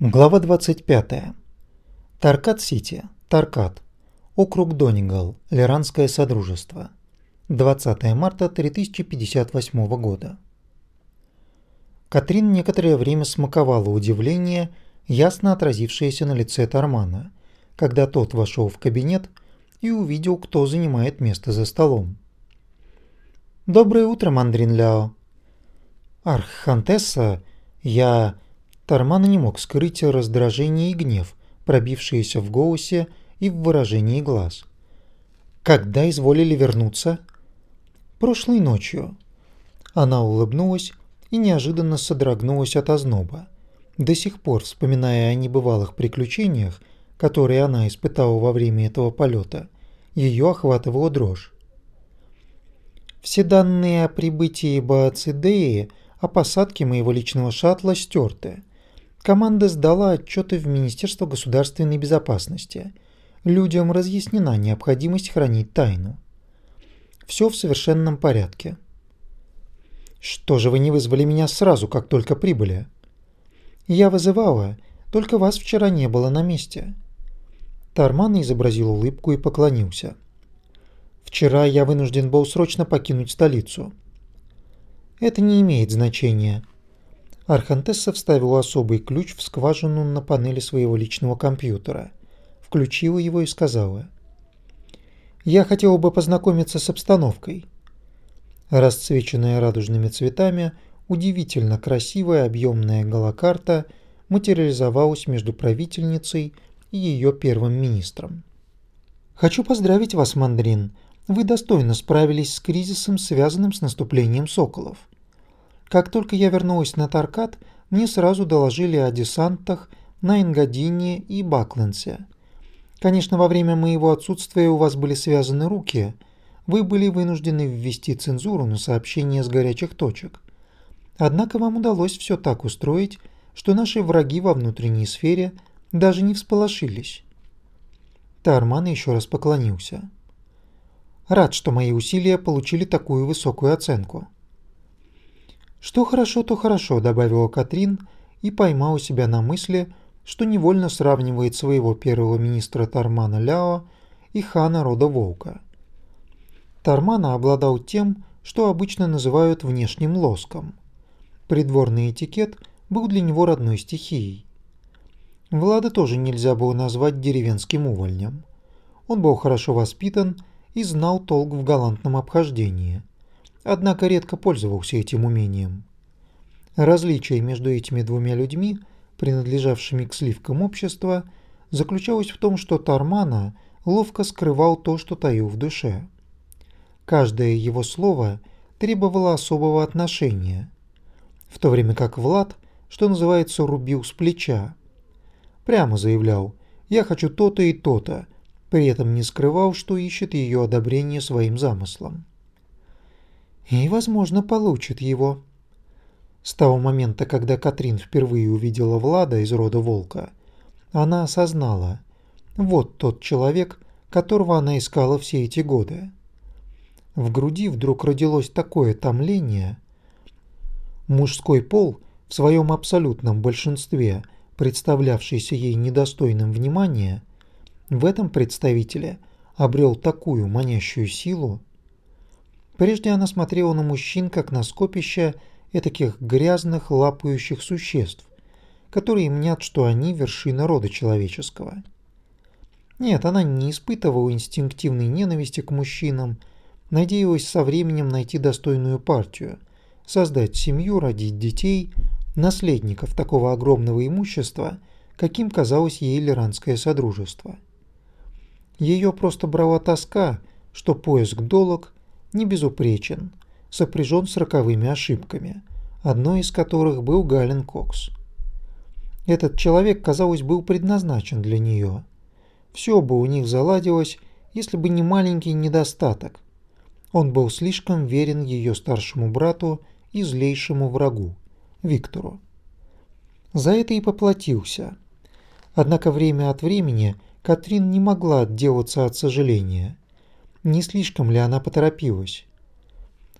Глава 25. Таркат-Сити, Таркат. Округ Донигал, Лиранское Содружество. 20 марта 3058 года. Катрин некоторое время смаковала удивление, ясно отразившееся на лице Тармана, когда тот вошел в кабинет и увидел, кто занимает место за столом. «Доброе утро, Мандрин Ляо». «Архантесса, я...» Тарман не мог скрыть раздражение и гнев, пробившиеся в голосе и в выражении глаз. «Когда изволили вернуться?» «Прошлой ночью». Она улыбнулась и неожиданно содрогнулась от озноба. До сих пор, вспоминая о небывалых приключениях, которые она испытала во время этого полета, ее охватывала дрожь. Все данные о прибытии Баацидеи, о посадке моего личного шаттла стерты. Команда сдала отчеты в Министерство государственной безопасности. Людям разъяснена необходимость хранить тайну. Все в совершенном порядке. Что же вы не вызвали меня сразу, как только прибыли? Я вызывала, только вас вчера не было на месте. Тарман изобразил улыбку и поклонился. Вчера я вынужден был срочно покинуть столицу. Это не имеет значения. Архантесса вставила особый ключ в скважину на панели своего личного компьютера, включила его и сказала. «Я хотела бы познакомиться с обстановкой». Расцвеченная радужными цветами, удивительно красивая объемная галакарта материализовалась между правительницей и ее первым министром. «Хочу поздравить вас, Мандрин. Вы достойно справились с кризисом, связанным с наступлением соколов. Как только я вернулась на Таркат, мне сразу доложили о десантах на Ингадине и Бакленсе. Конечно, во время моего отсутствия у вас были связаны руки. Вы были вынуждены ввести цензуру на сообщения с горячих точек. Однако вам удалось все так устроить, что наши враги во внутренней сфере даже не всполошились. Тарман еще раз поклонился. Рад, что мои усилия получили такую высокую оценку. «Что хорошо, то хорошо», – добавила Катрин и поймала себя на мысли, что невольно сравнивает своего первого министра Тармана Ляо и хана рода Волка. Тармана обладал тем, что обычно называют внешним лоском. Придворный этикет был для него родной стихией. Влада тоже нельзя было назвать деревенским увольнем. Он был хорошо воспитан и знал толк в галантном обхождении – однако редко пользовался этим умением. Различие между этими двумя людьми, принадлежавшими к сливкам общества, заключалось в том, что Тармана ловко скрывал то, что таил в душе. Каждое его слово требовало особого отношения, в то время как Влад, что называется, рубил с плеча. Прямо заявлял «я хочу то-то и то-то», при этом не скрывал, что ищет ее одобрение своим замыслом и, возможно, получит его. С того момента, когда Катрин впервые увидела Влада из рода Волка, она осознала, вот тот человек, которого она искала все эти годы. В груди вдруг родилось такое томление. Мужской пол в своем абсолютном большинстве, представлявшийся ей недостойным внимания, в этом представителе обрел такую манящую силу, Прежде она смотрела на мужчин, как на скопище этаких грязных лапающих существ, которые мнят, что они вершина рода человеческого. Нет, она не испытывала инстинктивной ненависти к мужчинам, надеялась со временем найти достойную партию, создать семью, родить детей, наследников такого огромного имущества, каким казалось ей Лиранское Содружество. Ее просто брала тоска, что поиск долог не безупречен, сопряжен с роковыми ошибками, одной из которых был Гален Кокс. Этот человек, казалось, был предназначен для нее. Все бы у них заладилось, если бы не маленький недостаток. Он был слишком верен ее старшему брату и злейшему врагу, Виктору. За это и поплатился. Однако время от времени Катрин не могла отделаться от сожаления – не слишком ли она поторопилась?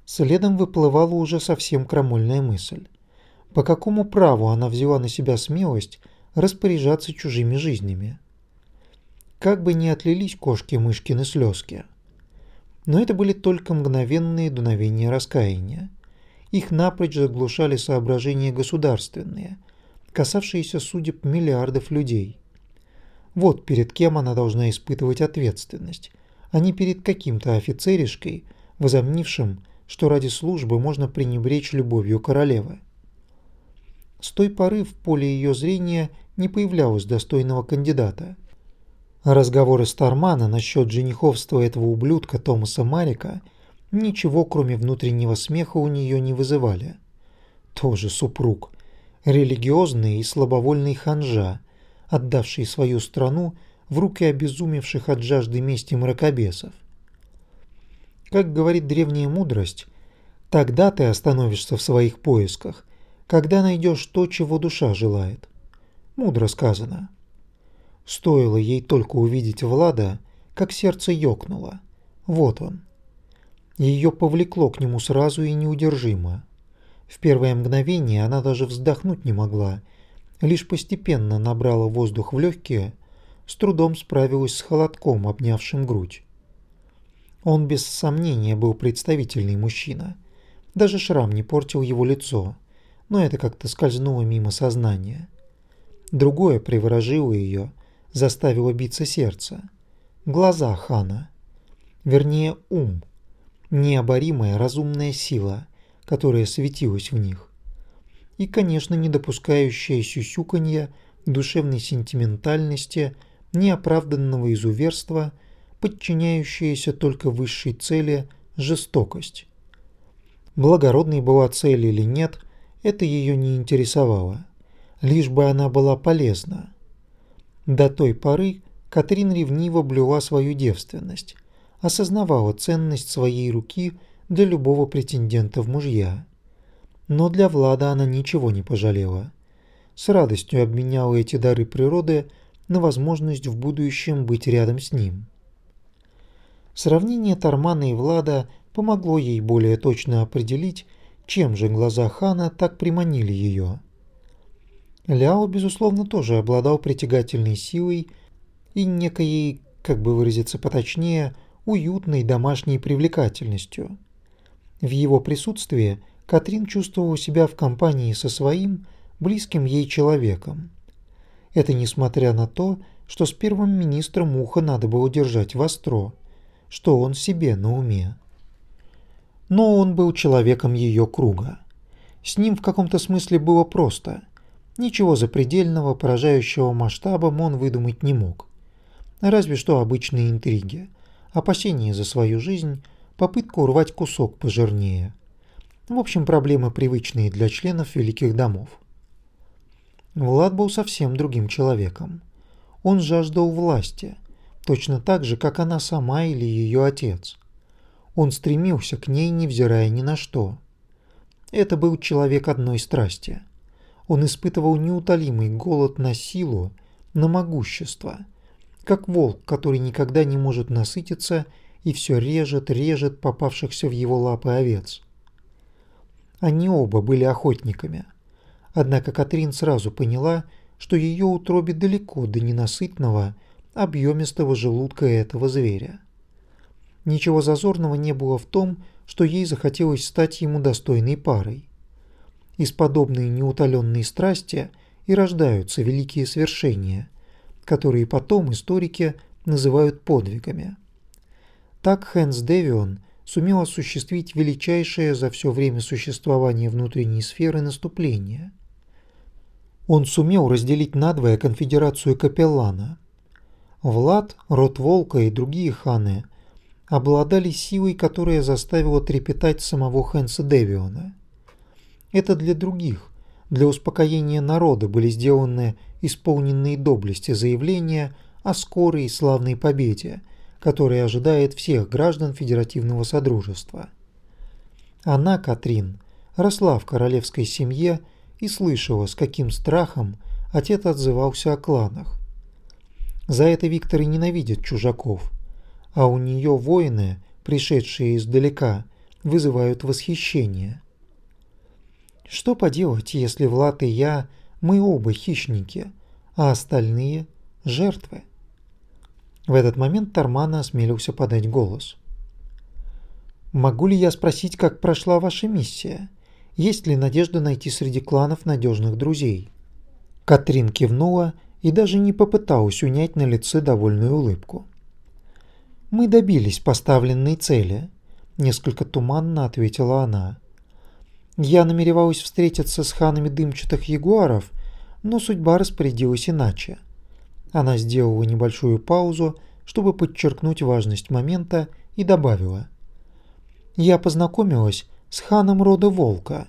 Следом выплывала уже совсем крамольная мысль. По какому праву она взяла на себя смелость распоряжаться чужими жизнями. Как бы ни отлились кошки-мышкины слезки. Но это были только мгновенные дуновения раскаяния. Их напрочь заглушали соображения государственные, касавшиеся судеб миллиардов людей. Вот перед кем она должна испытывать ответственность, а не перед каким-то офицеришкой, возомнившим, что ради службы можно пренебречь любовью королевы. С той поры в поле ее зрения не появлялось достойного кандидата. разговоры Стармана насчет жениховства этого ублюдка Томаса Марика ничего, кроме внутреннего смеха, у нее не вызывали. Тоже супруг, религиозный и слабовольный ханжа, отдавший свою страну в руки обезумевших от жажды мести мракобесов. Как говорит древняя мудрость, тогда ты остановишься в своих поисках, когда найдешь то, чего душа желает. Мудро сказано. Стоило ей только увидеть Влада, как сердце ёкнуло. Вот он. Ее повлекло к нему сразу и неудержимо. В первое мгновение она даже вздохнуть не могла, лишь постепенно набрала воздух в легкие, с трудом справилась с холодком, обнявшим грудь. Он без сомнения был представительный мужчина. Даже шрам не портил его лицо но это как-то скользнуло мимо сознания. Другое приворожило ее, заставило биться сердце. Глаза Хана. Вернее, ум. Необоримая разумная сила, которая светилась в них. И, конечно, не допускающая сюсюканья, душевной сентиментальности, неоправданного изуверства, подчиняющаяся только высшей цели – жестокость. Благородной была цель или нет, это ее не интересовало, лишь бы она была полезна. До той поры Катрин ревниво блюла свою девственность, осознавала ценность своей руки для любого претендента в мужья. Но для Влада она ничего не пожалела. С радостью обменяла эти дары природы на возможность в будущем быть рядом с ним. Сравнение Тармана и Влада помогло ей более точно определить, чем же глаза Хана так приманили ее? Ляо, безусловно, тоже обладал притягательной силой и некой, как бы выразиться поточнее, уютной домашней привлекательностью. В его присутствии Катрин чувствовала себя в компании со своим, близким ей человеком. Это несмотря на то, что с первым министром ухо надо было держать востро, что он себе на уме но он был человеком ее круга. С ним в каком-то смысле было просто. Ничего запредельного, поражающего масштабом он выдумать не мог. Разве что обычные интриги, опасения за свою жизнь, попытка урвать кусок пожирнее. В общем, проблемы привычные для членов великих домов. Влад был совсем другим человеком. Он жаждал власти, точно так же, как она сама или ее отец – он стремился к ней, невзирая ни на что. Это был человек одной страсти. Он испытывал неутолимый голод на силу, на могущество, как волк, который никогда не может насытиться и все режет, режет попавшихся в его лапы овец. Они оба были охотниками. Однако Катрин сразу поняла, что ее утробе далеко до ненасытного, объемистого желудка этого зверя. Ничего зазорного не было в том, что ей захотелось стать ему достойной парой. Из подобной неутоленной страсти и рождаются великие свершения, которые потом историки называют подвигами. Так Хэнс Девион сумел осуществить величайшее за все время существования внутренней сферы наступление. Он сумел разделить надвое конфедерацию Капеллана. Влад, Род Волка и другие ханы – обладали силой, которая заставила трепетать самого Хэнса Девиона. Это для других, для успокоения народа были сделаны исполненные доблести заявления о скорой и славной победе, которая ожидает всех граждан Федеративного Содружества. Она, Катрин, росла в королевской семье и слышала, с каким страхом отец отзывался о кланах. За это Виктор и ненавидит чужаков – а у нее воины, пришедшие издалека, вызывают восхищение. Что поделать, если Влад и я, мы оба хищники, а остальные – жертвы. В этот момент Тармана осмелился подать голос. «Могу ли я спросить, как прошла ваша миссия? Есть ли надежда найти среди кланов надежных друзей?» Катрин кивнула и даже не попыталась унять на лице довольную улыбку. «Мы добились поставленной цели», – несколько туманно ответила она. «Я намеревалась встретиться с ханами дымчатых ягуаров, но судьба распорядилась иначе». Она сделала небольшую паузу, чтобы подчеркнуть важность момента, и добавила. «Я познакомилась с ханом рода Волка.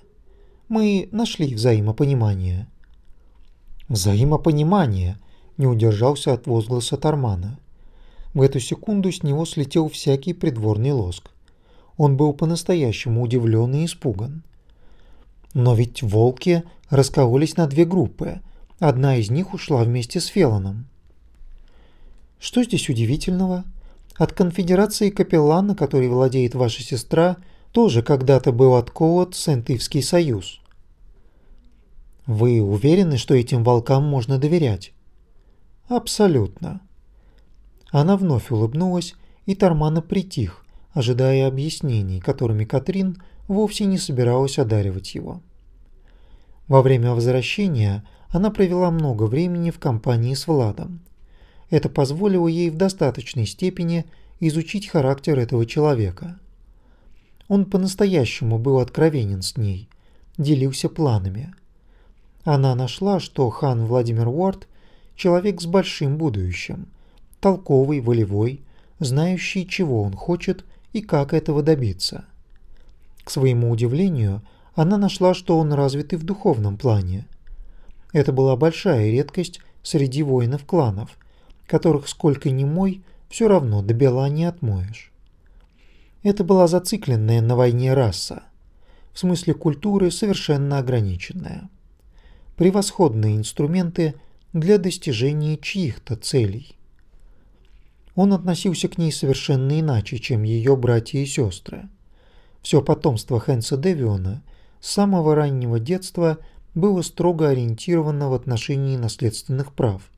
Мы нашли взаимопонимание». «Взаимопонимание», – не удержался от возгласа Тармана. В эту секунду с него слетел всякий придворный лоск. Он был по-настоящему удивлен и испуган. Но ведь волки раскололись на две группы. Одна из них ушла вместе с Феланом. Что здесь удивительного? От конфедерации Капеллана, которой владеет ваша сестра, тоже когда-то был отколот Сент-Ивский союз. Вы уверены, что этим волкам можно доверять? Абсолютно. Она вновь улыбнулась, и Тармана притих, ожидая объяснений, которыми Катрин вовсе не собиралась одаривать его. Во время возвращения она провела много времени в компании с Владом. Это позволило ей в достаточной степени изучить характер этого человека. Он по-настоящему был откровенен с ней, делился планами. Она нашла, что хан Владимир Уорд – человек с большим будущим – толковый, волевой, знающий, чего он хочет и как этого добиться. К своему удивлению, она нашла, что он развит и в духовном плане. Это была большая редкость среди воинов кланов, которых сколько ни мой, все равно до бела не отмоешь. Это была зацикленная на войне раса, в смысле культуры совершенно ограниченная. Превосходные инструменты для достижения чьих-то целей. Он относился к ней совершенно иначе, чем ее братья и сестры. Все потомство Хэнса Девиона с самого раннего детства было строго ориентировано в отношении наследственных прав.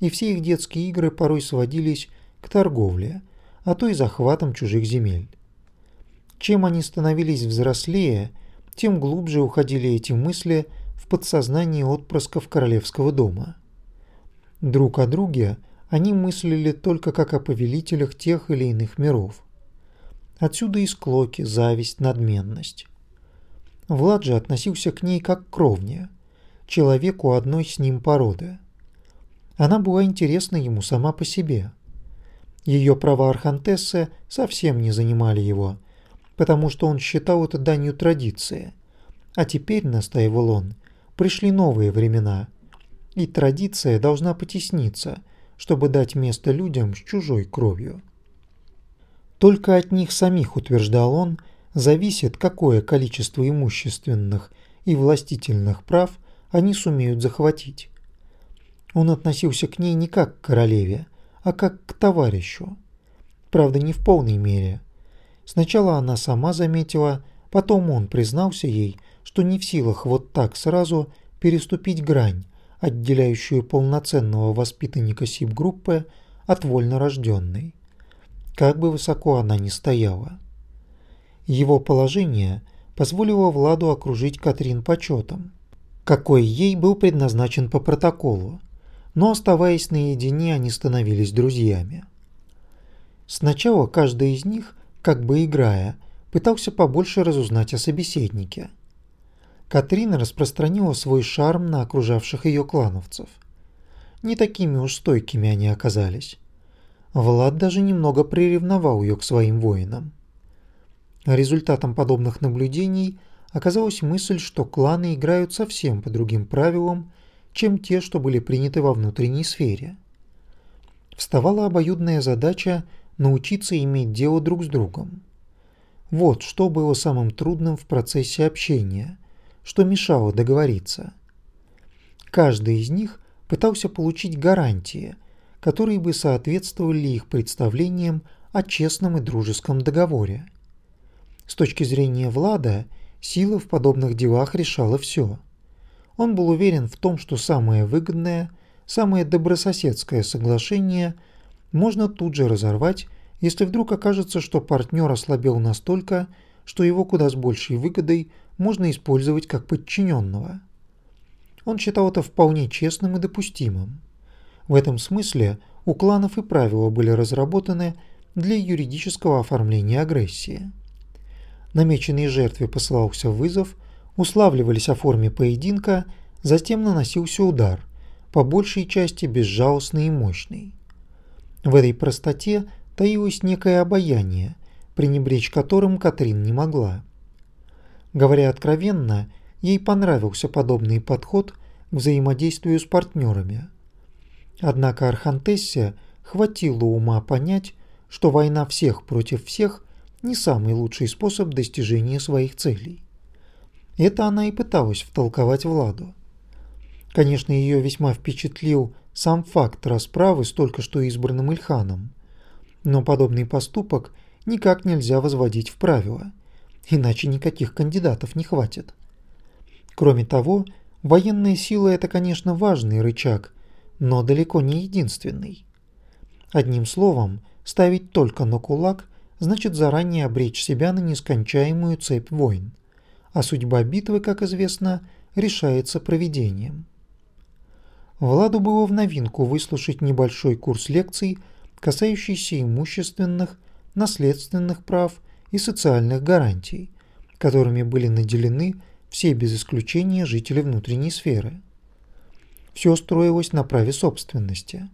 И все их детские игры порой сводились к торговле, а то и захватам чужих земель. Чем они становились взрослее, тем глубже уходили эти мысли в подсознание отпрысков королевского дома. Друг о друге – они мыслили только как о повелителях тех или иных миров. Отсюда и склоки, зависть, надменность. Влад же относился к ней как к кровне, человеку одной с ним породы. Она была интересна ему сама по себе. Ее права Архантессы совсем не занимали его, потому что он считал это данью традиции. А теперь, настаивал он, пришли новые времена, и традиция должна потесниться – чтобы дать место людям с чужой кровью. Только от них самих, утверждал он, зависит, какое количество имущественных и властительных прав они сумеют захватить. Он относился к ней не как к королеве, а как к товарищу. Правда, не в полной мере. Сначала она сама заметила, потом он признался ей, что не в силах вот так сразу переступить грань, отделяющую полноценного воспитанника СИП-группы от вольнорожденной, как бы высоко она ни стояла. Его положение позволило Владу окружить Катрин почетом, какой ей был предназначен по протоколу, но оставаясь наедине, они становились друзьями. Сначала каждый из них, как бы играя, пытался побольше разузнать о собеседнике – Катрина распространила свой шарм на окружавших ее клановцев. Не такими уж стойкими они оказались. Влад даже немного приревновал ее к своим воинам. Результатом подобных наблюдений оказалась мысль, что кланы играют совсем по другим правилам, чем те, что были приняты во внутренней сфере. Вставала обоюдная задача научиться иметь дело друг с другом. Вот что было самым трудным в процессе общения – что мешало договориться. Каждый из них пытался получить гарантии, которые бы соответствовали их представлениям о честном и дружеском договоре. С точки зрения Влада, сила в подобных делах решала все. Он был уверен в том, что самое выгодное, самое добрососедское соглашение можно тут же разорвать, если вдруг окажется, что партнер ослабел настолько, что его куда с большей выгодой можно использовать как подчиненного. Он считал это вполне честным и допустимым. В этом смысле у кланов и правила были разработаны для юридического оформления агрессии. Намеченной жертве посылался вызов, уславливались о форме поединка, затем наносился удар, по большей части безжалостный и мощный. В этой простоте таилось некое обаяние, пренебречь которым Катрин не могла. Говоря откровенно, ей понравился подобный подход к взаимодействию с партнерами. Однако Архантессе хватило ума понять, что война всех против всех не самый лучший способ достижения своих целей. Это она и пыталась втолковать Владу. Конечно, ее весьма впечатлил сам факт расправы с только что избранным Ильханом, но подобный поступок никак нельзя возводить в правило, иначе никаких кандидатов не хватит. Кроме того, военная сила – это, конечно, важный рычаг, но далеко не единственный. Одним словом, ставить только на кулак значит заранее обречь себя на нескончаемую цепь войн, а судьба битвы, как известно, решается проведением. Владу было в новинку выслушать небольшой курс лекций, касающийся имущественных, наследственных прав и социальных гарантий, которыми были наделены все без исключения жители внутренней сферы. Все строилось на праве собственности.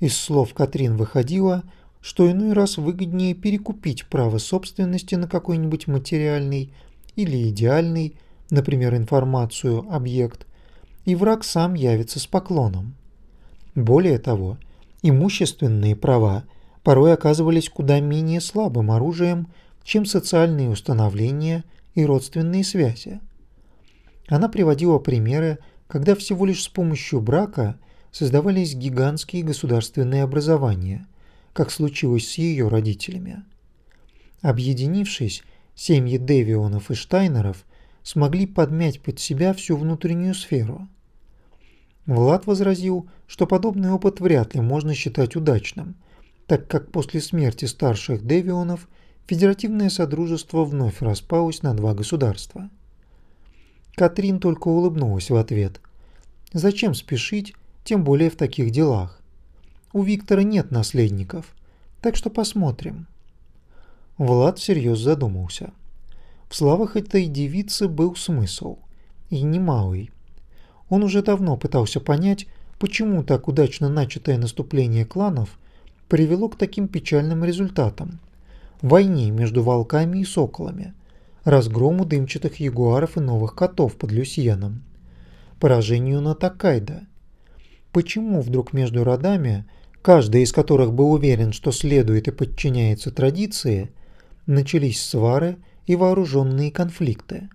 Из слов Катрин выходило, что иной раз выгоднее перекупить право собственности на какой-нибудь материальный или идеальный, например, информацию, объект, и враг сам явится с поклоном. Более того, имущественные права порой оказывались куда менее слабым оружием, чем социальные установления и родственные связи. Она приводила примеры, когда всего лишь с помощью брака создавались гигантские государственные образования, как случилось с ее родителями. Объединившись, семьи Девионов и Штайнеров смогли подмять под себя всю внутреннюю сферу. Влад возразил, что подобный опыт вряд ли можно считать удачным, так как после смерти старших Девионов Федеративное Содружество вновь распалось на два государства. Катрин только улыбнулась в ответ. Зачем спешить, тем более в таких делах? У Виктора нет наследников, так что посмотрим. Влад всерьез задумался. В словах этой девицы был смысл, и немалый. Он уже давно пытался понять, почему так удачно начатое наступление кланов привело к таким печальным результатам. Войне между волками и соколами – разгрому дымчатых ягуаров и новых котов под Люсьеном, поражению на Такайда. Почему вдруг между родами, каждый из которых был уверен, что следует и подчиняется традиции, начались свары и вооруженные конфликты?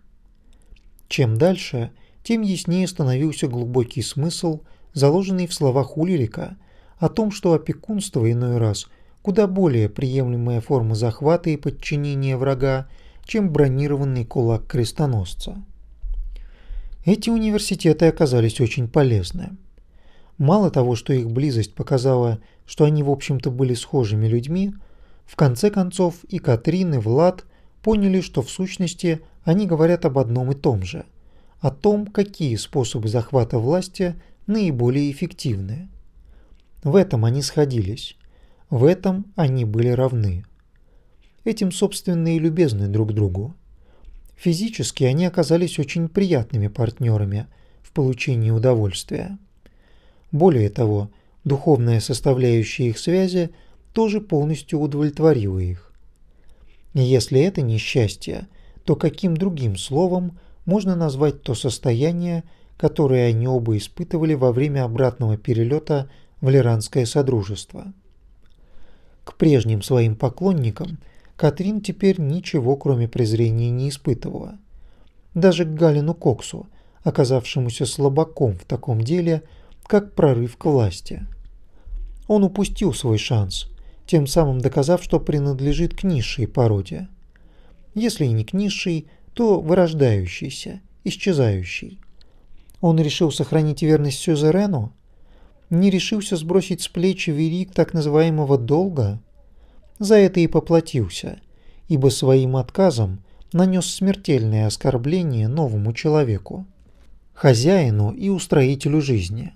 Чем дальше, тем яснее становился глубокий смысл, заложенный в словах Улирика о том, что опекунство иной раз куда более приемлемая форма захвата и подчинения врага, чем бронированный кулак крестоносца. Эти университеты оказались очень полезны. Мало того, что их близость показала, что они в общем-то были схожими людьми, в конце концов и Катрин, и Влад поняли, что в сущности они говорят об одном и том же, о том, какие способы захвата власти наиболее эффективны. В этом они сходились, в этом они были равны. Этим, собственно, и любезны друг другу. Физически они оказались очень приятными партнерами в получении удовольствия. Более того, духовная составляющая их связи тоже полностью удовлетворила их. Если это несчастье, то каким другим словом можно назвать то состояние, которое они оба испытывали во время обратного перелета в Лиранское Содружество? К прежним своим поклонникам – Катрин теперь ничего, кроме презрения, не испытывала. Даже к Галину Коксу, оказавшемуся слабаком в таком деле, как прорыв к власти. Он упустил свой шанс, тем самым доказав, что принадлежит к низшей породе. Если и не к низшей, то вырождающейся, исчезающей. Он решил сохранить верность Сюзерену? не решился сбросить с плеч верик так называемого долга, за это и поплатился, ибо своим отказом нанес смертельное оскорбление новому человеку, хозяину и устроителю жизни,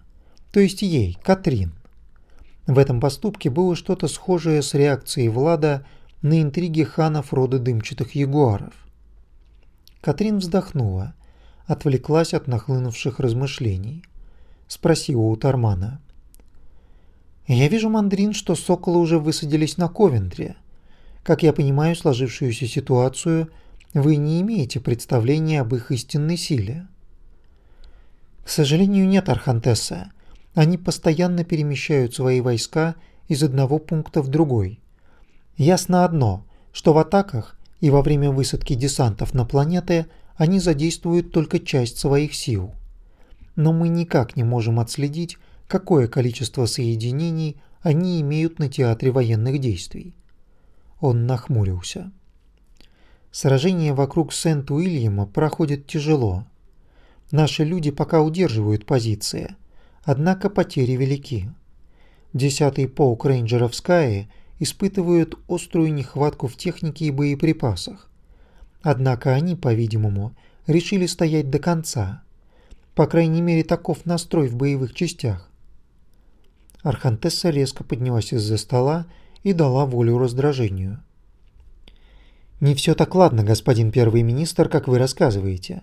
то есть ей, Катрин. В этом поступке было что-то схожее с реакцией Влада на интриги ханов рода дымчатых ягуаров. Катрин вздохнула, отвлеклась от нахлынувших размышлений. Спросила у Тармана. «Я вижу, Мандрин, что соколы уже высадились на Ковентре. Как я понимаю сложившуюся ситуацию, вы не имеете представления об их истинной силе». «К сожалению, нет, Архантесса. Они постоянно перемещают свои войска из одного пункта в другой. Ясно одно, что в атаках и во время высадки десантов на планеты они задействуют только часть своих сил. Но мы никак не можем отследить, какое количество соединений они имеют на театре военных действий. Он нахмурился. Сражение вокруг Сент-Уильяма проходит тяжело. Наши люди пока удерживают позиции – Однако потери велики. Десятый полк рейнджеров Скаи испытывают острую нехватку в технике и боеприпасах. Однако они, по-видимому, решили стоять до конца. По крайней мере, таков настрой в боевых частях. Архантесса резко поднялась из-за стола и дала волю раздражению. «Не все так ладно, господин первый министр, как вы рассказываете.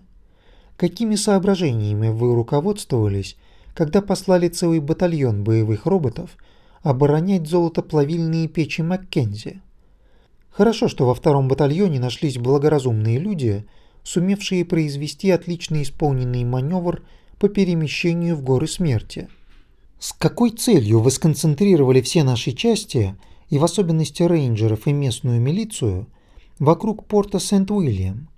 Какими соображениями вы руководствовались, когда послали целый батальон боевых роботов оборонять золотоплавильные печи Маккензи. Хорошо, что во втором батальоне нашлись благоразумные люди, сумевшие произвести отлично исполненный маневр по перемещению в горы смерти. С какой целью вы сконцентрировали все наши части, и в особенности рейнджеров и местную милицию, вокруг порта Сент-Уильям?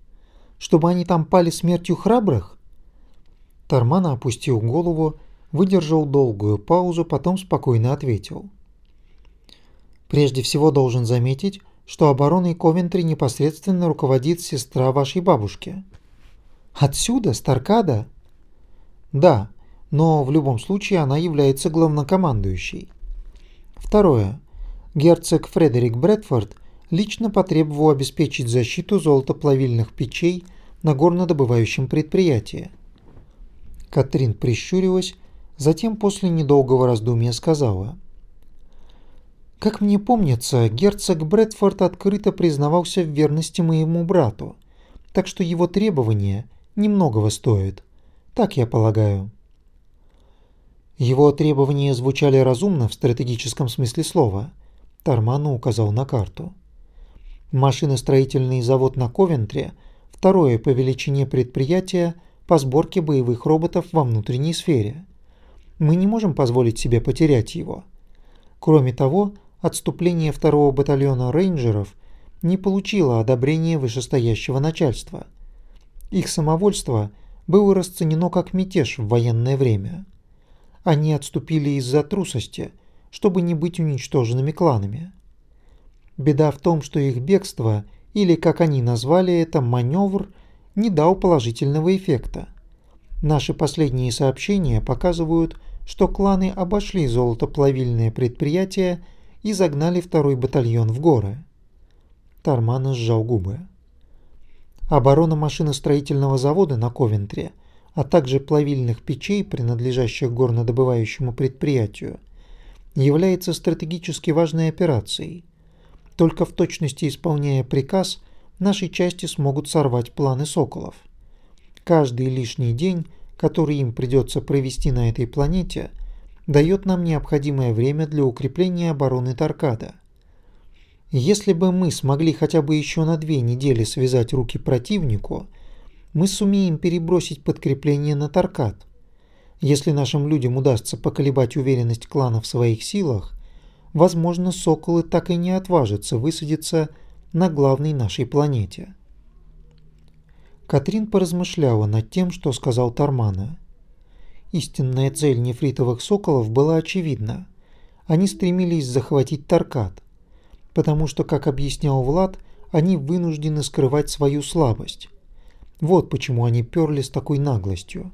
Чтобы они там пали смертью храбрых? Тармана опустил голову выдержал долгую паузу, потом спокойно ответил. «Прежде всего должен заметить, что обороной Ковентри непосредственно руководит сестра вашей бабушки». «Отсюда, Старкада?» «Да, но в любом случае она является главнокомандующей». Второе. Герцог Фредерик Брэдфорд лично потребовал обеспечить защиту золотоплавильных печей на горнодобывающем предприятии. Катрин прищурилась Затем после недолгого раздумья сказала. «Как мне помнится, герцог Брэдфорд открыто признавался в верности моему брату, так что его требования немногого стоят. Так я полагаю». Его требования звучали разумно в стратегическом смысле слова. Тарману указал на карту. Машиностроительный завод на Ковентре – второе по величине предприятие по сборке боевых роботов во внутренней сфере – мы не можем позволить себе потерять его. Кроме того, отступление второго батальона рейнджеров не получило одобрения вышестоящего начальства. Их самовольство было расценено как мятеж в военное время. Они отступили из-за трусости, чтобы не быть уничтоженными кланами. Беда в том, что их бегство, или как они назвали это, маневр, не дал положительного эффекта. Наши последние сообщения показывают, что кланы обошли золотоплавильное предприятие и загнали второй батальон в горы. Тарман сжал губы. Оборона машиностроительного завода на Ковентре, а также плавильных печей, принадлежащих горнодобывающему предприятию, является стратегически важной операцией. Только в точности исполняя приказ, наши части смогут сорвать планы соколов. Каждый лишний день, который им придется провести на этой планете, дает нам необходимое время для укрепления обороны Таркада. Если бы мы смогли хотя бы еще на две недели связать руки противнику, мы сумеем перебросить подкрепление на Таркад. Если нашим людям удастся поколебать уверенность клана в своих силах, возможно, соколы так и не отважатся высадиться на главной нашей планете. Катрин поразмышляла над тем, что сказал Тармана. Истинная цель нефритовых соколов была очевидна. Они стремились захватить Таркат, потому что, как объяснял Влад, они вынуждены скрывать свою слабость. Вот почему они перли с такой наглостью.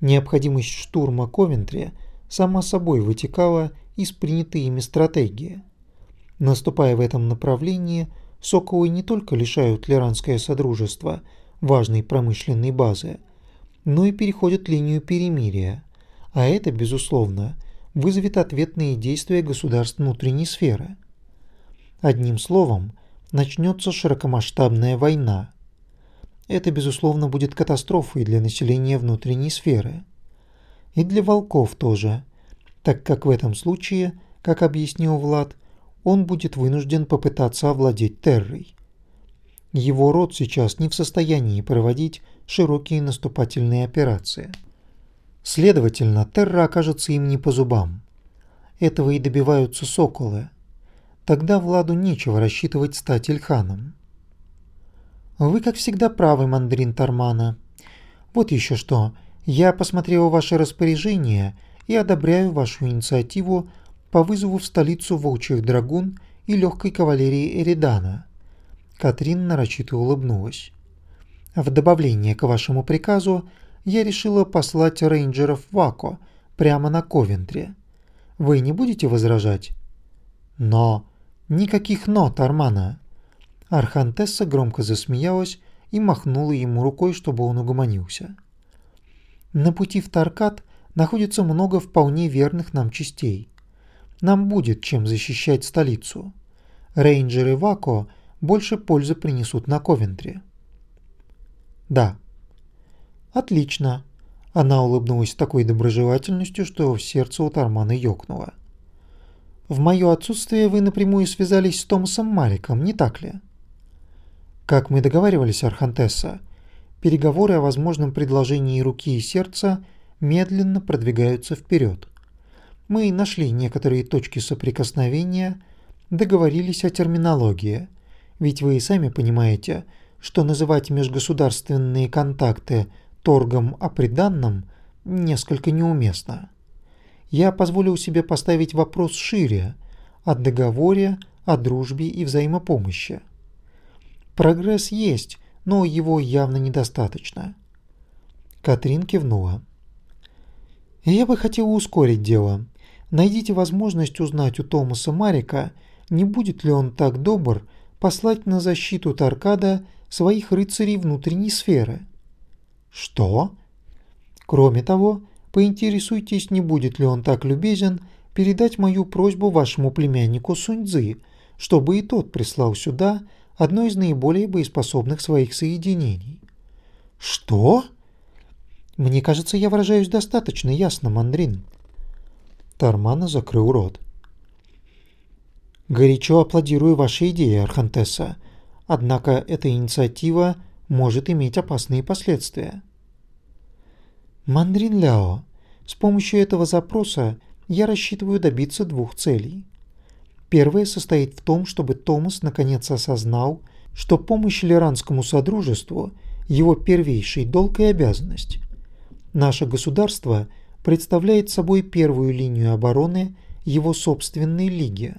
Необходимость штурма Ковентри сама собой вытекала из принятой ими стратегии. Наступая в этом направлении, Соколы не только лишают Лиранское Содружество важной промышленной базы, но и переходят линию перемирия, а это, безусловно, вызовет ответные действия государств внутренней сферы. Одним словом, начнется широкомасштабная война. Это, безусловно, будет катастрофой для населения внутренней сферы. И для волков тоже, так как в этом случае, как объяснил Влад, он будет вынужден попытаться овладеть Террой. Его род сейчас не в состоянии проводить широкие наступательные операции. Следовательно, Терра окажется им не по зубам. Этого и добиваются соколы. Тогда Владу нечего рассчитывать стать Ильханом. Вы, как всегда, правы, мандрин Тармана. Вот еще что. Я посмотрел ваше распоряжение и одобряю вашу инициативу по вызову в столицу волчьих драгун и легкой кавалерии Эридана. Катрин нарочито улыбнулась. В добавление к вашему приказу я решила послать рейнджеров в Вако прямо на Ковентре. Вы не будете возражать? Но... Никаких «но», Тармана. Архантесса громко засмеялась и махнула ему рукой, чтобы он угомонился. На пути в Таркат находится много вполне верных нам частей. Нам будет чем защищать столицу. Рейнджеры Вако больше пользы принесут на Ковентре. Да. Отлично. Она улыбнулась такой доброжелательностью, что в сердце у Тармана ёкнуло. В моё отсутствие вы напрямую связались с Томасом Мариком, не так ли? Как мы договаривались, Архантесса, переговоры о возможном предложении руки и сердца медленно продвигаются вперед. Мы нашли некоторые точки соприкосновения, договорились о терминологии, ведь вы и сами понимаете, что называть межгосударственные контакты торгом о приданном несколько неуместно. Я позволил себе поставить вопрос шире, о договоре, о дружбе и взаимопомощи. Прогресс есть, но его явно недостаточно. Катрин кивнула. Я бы хотел ускорить дело. Найдите возможность узнать у Томаса Марика, не будет ли он так добр послать на защиту Таркада своих рыцарей внутренней сферы. Что? Кроме того, поинтересуйтесь, не будет ли он так любезен передать мою просьбу вашему племяннику Суньцзы, чтобы и тот прислал сюда одно из наиболее боеспособных своих соединений. Что? Мне кажется, я выражаюсь достаточно ясно, Мандрин. Тармана закрыл рот. Горячо аплодирую вашей идее, Архантесса. Однако эта инициатива может иметь опасные последствия. Мандрин Ляо, с помощью этого запроса я рассчитываю добиться двух целей. Первая состоит в том, чтобы Томас наконец осознал, что помощь Лиранскому Содружеству – его первейший долг и обязанность. Наше государство – представляет собой первую линию обороны его собственной лиги.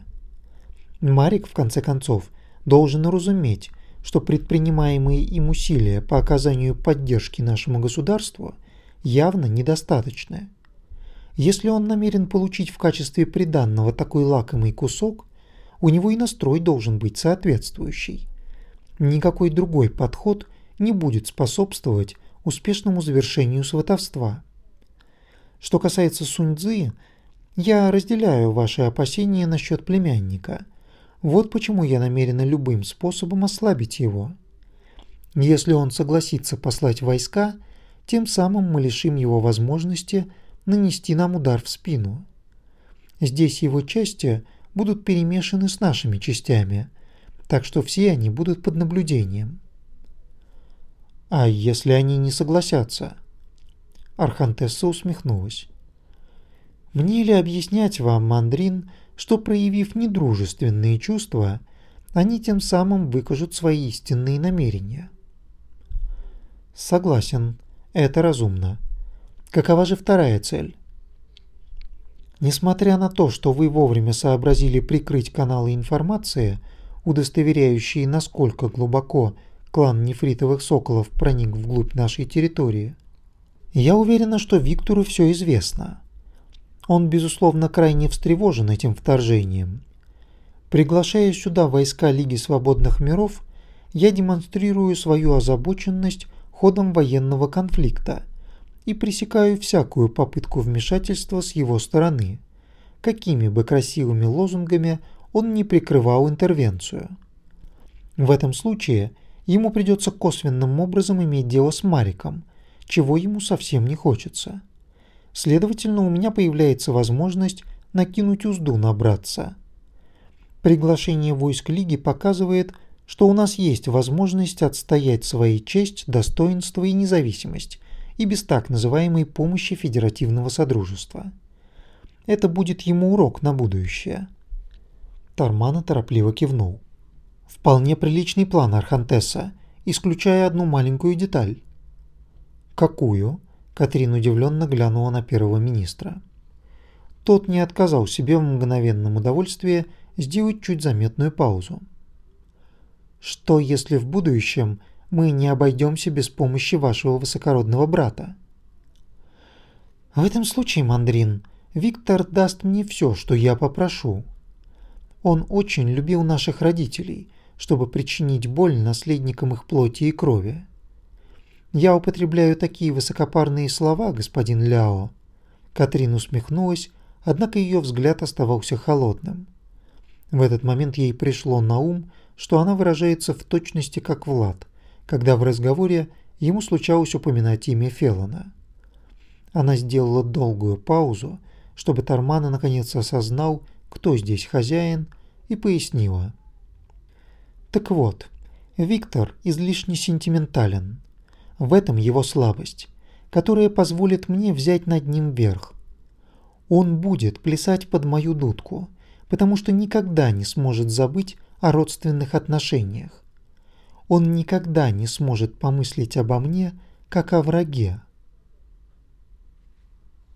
Марик, в конце концов, должен уразуметь, что предпринимаемые им усилия по оказанию поддержки нашему государству явно недостаточны. Если он намерен получить в качестве приданного такой лакомый кусок, у него и настрой должен быть соответствующий. Никакой другой подход не будет способствовать успешному завершению сватовства. Что касается Суньцзы, я разделяю ваши опасения насчет племянника. Вот почему я намерена любым способом ослабить его. Если он согласится послать войска, тем самым мы лишим его возможности нанести нам удар в спину. Здесь его части будут перемешаны с нашими частями, так что все они будут под наблюдением. А если они не согласятся? Архантесса усмехнулась. «Мне ли объяснять вам, Мандрин, что, проявив недружественные чувства, они тем самым выкажут свои истинные намерения?» «Согласен, это разумно. Какова же вторая цель?» Несмотря на то, что вы вовремя сообразили прикрыть каналы информации, удостоверяющие, насколько глубоко клан нефритовых соколов проник вглубь нашей территории, я уверена, что Виктору все известно. Он, безусловно, крайне встревожен этим вторжением. Приглашая сюда войска Лиги Свободных Миров, я демонстрирую свою озабоченность ходом военного конфликта и пресекаю всякую попытку вмешательства с его стороны, какими бы красивыми лозунгами он не прикрывал интервенцию. В этом случае ему придется косвенным образом иметь дело с Мариком, чего ему совсем не хочется. Следовательно, у меня появляется возможность накинуть узду на братца. Приглашение войск Лиги показывает, что у нас есть возможность отстоять свои честь, достоинство и независимость и без так называемой помощи Федеративного Содружества. Это будет ему урок на будущее. Тармана торопливо кивнул. Вполне приличный план Архантесса, исключая одну маленькую деталь. Какую? Катрин удивленно глянула на первого министра. Тот не отказал себе в мгновенном удовольствии сделать чуть заметную паузу. Что если в будущем мы не обойдемся без помощи вашего высокородного брата? В этом случае, Мандрин, Виктор даст мне все, что я попрошу. Он очень любил наших родителей, чтобы причинить боль наследникам их плоти и крови. Я употребляю такие высокопарные слова, господин Ляо. Катрин усмехнулась, однако ее взгляд оставался холодным. В этот момент ей пришло на ум, что она выражается в точности как Влад, когда в разговоре ему случалось упоминать имя Феллона. Она сделала долгую паузу, чтобы Тармана наконец осознал, кто здесь хозяин, и пояснила. Так вот, Виктор излишне сентиментален. В этом его слабость, которая позволит мне взять над ним верх. Он будет плясать под мою дудку, потому что никогда не сможет забыть о родственных отношениях. Он никогда не сможет помыслить обо мне, как о враге.